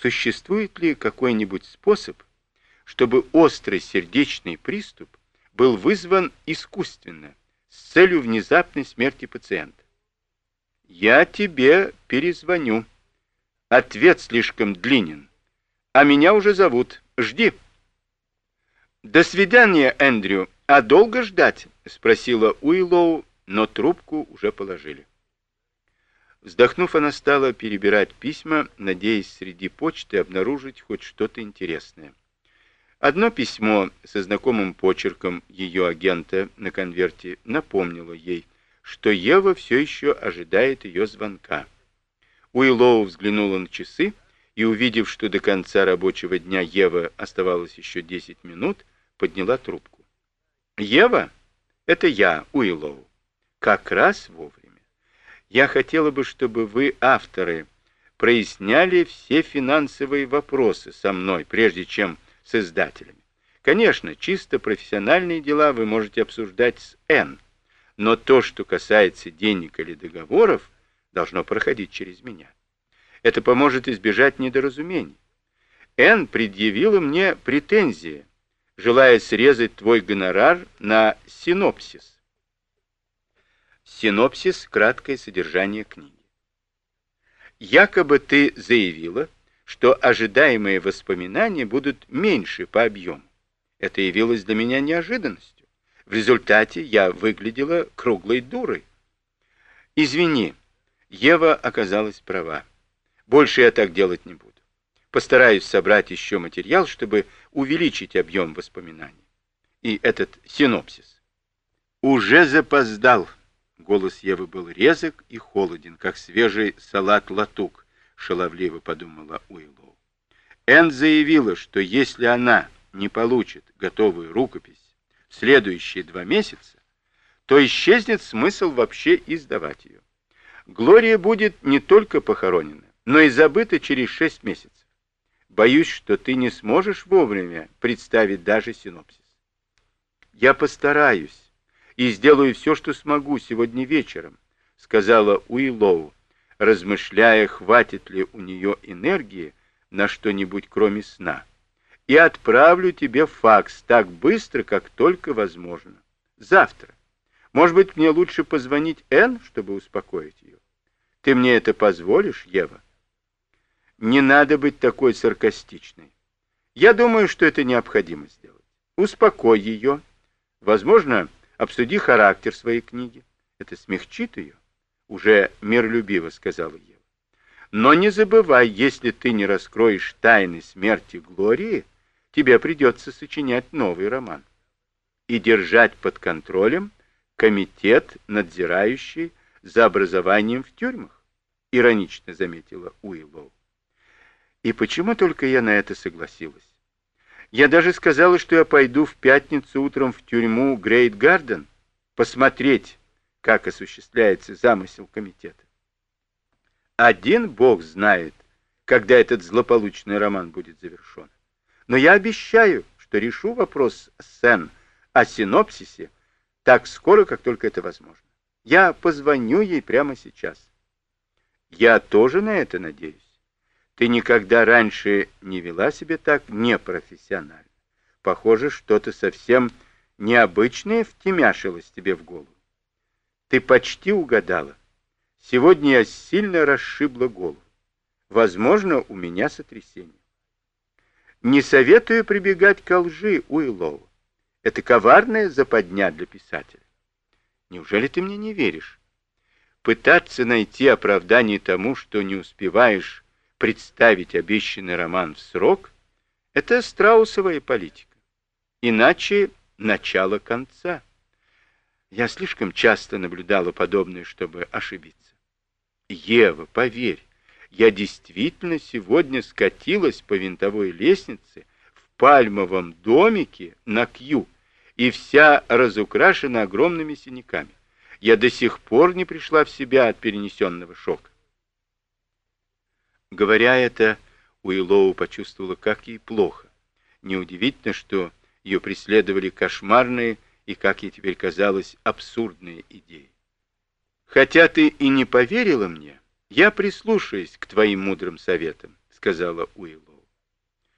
существует ли какой-нибудь способ, чтобы острый сердечный приступ был вызван искусственно, с целью внезапной смерти пациента? Я тебе перезвоню. Ответ слишком длинен. А меня уже зовут. Жди. До свидания, Эндрю. А долго ждать? Спросила Уиллоу, но трубку уже положили. Вздохнув, она стала перебирать письма, надеясь среди почты обнаружить хоть что-то интересное. Одно письмо со знакомым почерком ее агента на конверте напомнило ей, что Ева все еще ожидает ее звонка. Уиллоу взглянула на часы и, увидев, что до конца рабочего дня Ева оставалось еще 10 минут, подняла трубку. «Ева, это я, Уиллоу. Как раз вовремя. Я хотела бы, чтобы вы, авторы, проясняли все финансовые вопросы со мной, прежде чем с издателями. Конечно, чисто профессиональные дела вы можете обсуждать с Н, но то, что касается денег или договоров, должно проходить через меня. Это поможет избежать недоразумений. Н предъявила мне претензии, желая срезать твой гонорар на синопсис. Синопсис – краткое содержание книги. Якобы ты заявила, что ожидаемые воспоминания будут меньше по объему. Это явилось для меня неожиданностью. В результате я выглядела круглой дурой. Извини, Ева оказалась права. Больше я так делать не буду. Постараюсь собрать еще материал, чтобы увеличить объем воспоминаний. И этот синопсис. Уже запоздал. Голос Евы был резок и холоден, как свежий салат-латук, шаловливо подумала Уиллоу. Энн заявила, что если она не получит готовую рукопись в следующие два месяца, то исчезнет смысл вообще издавать ее. Глория будет не только похоронена, но и забыта через шесть месяцев. Боюсь, что ты не сможешь вовремя представить даже синопсис. Я постараюсь, и сделаю все, что смогу сегодня вечером», — сказала Уиллоу, размышляя, хватит ли у нее энергии на что-нибудь кроме сна. «И отправлю тебе факс так быстро, как только возможно. Завтра. Может быть, мне лучше позвонить Энн, чтобы успокоить ее? Ты мне это позволишь, Ева?» «Не надо быть такой саркастичной. Я думаю, что это необходимо сделать. Успокой ее. Возможно, Обсуди характер своей книги. Это смягчит ее. Уже миролюбиво сказала Ева. Но не забывай, если ты не раскроешь тайны смерти Глории, тебе придется сочинять новый роман. И держать под контролем комитет, надзирающий за образованием в тюрьмах, иронично заметила Уиллоу. И почему только я на это согласилась? Я даже сказала, что я пойду в пятницу утром в тюрьму Грейт Гарден посмотреть, как осуществляется замысел комитета. Один бог знает, когда этот злополучный роман будет завершен. Но я обещаю, что решу вопрос Сен о синопсисе так скоро, как только это возможно. Я позвоню ей прямо сейчас. Я тоже на это надеюсь. Ты никогда раньше не вела себя так непрофессионально. Похоже, что-то совсем необычное втемяшилось тебе в голову. Ты почти угадала. Сегодня я сильно расшибла голову. Возможно, у меня сотрясение. Не советую прибегать к лжи, Уиллоу. Это коварная западня для писателя. Неужели ты мне не веришь? Пытаться найти оправдание тому, что не успеваешь представить обещанный роман в срок, это страусовая политика. Иначе начало конца. Я слишком часто наблюдала подобное, чтобы ошибиться. Ева, поверь, я действительно сегодня скатилась по винтовой лестнице в пальмовом домике на Кью, и вся разукрашена огромными синяками. Я до сих пор не пришла в себя от перенесенного шока. Говоря это, Уиллоу почувствовала, как ей плохо. Неудивительно, что ее преследовали кошмарные и, как ей теперь казалось, абсурдные идеи. «Хотя ты и не поверила мне, я прислушаюсь к твоим мудрым советам», сказала Уиллоу.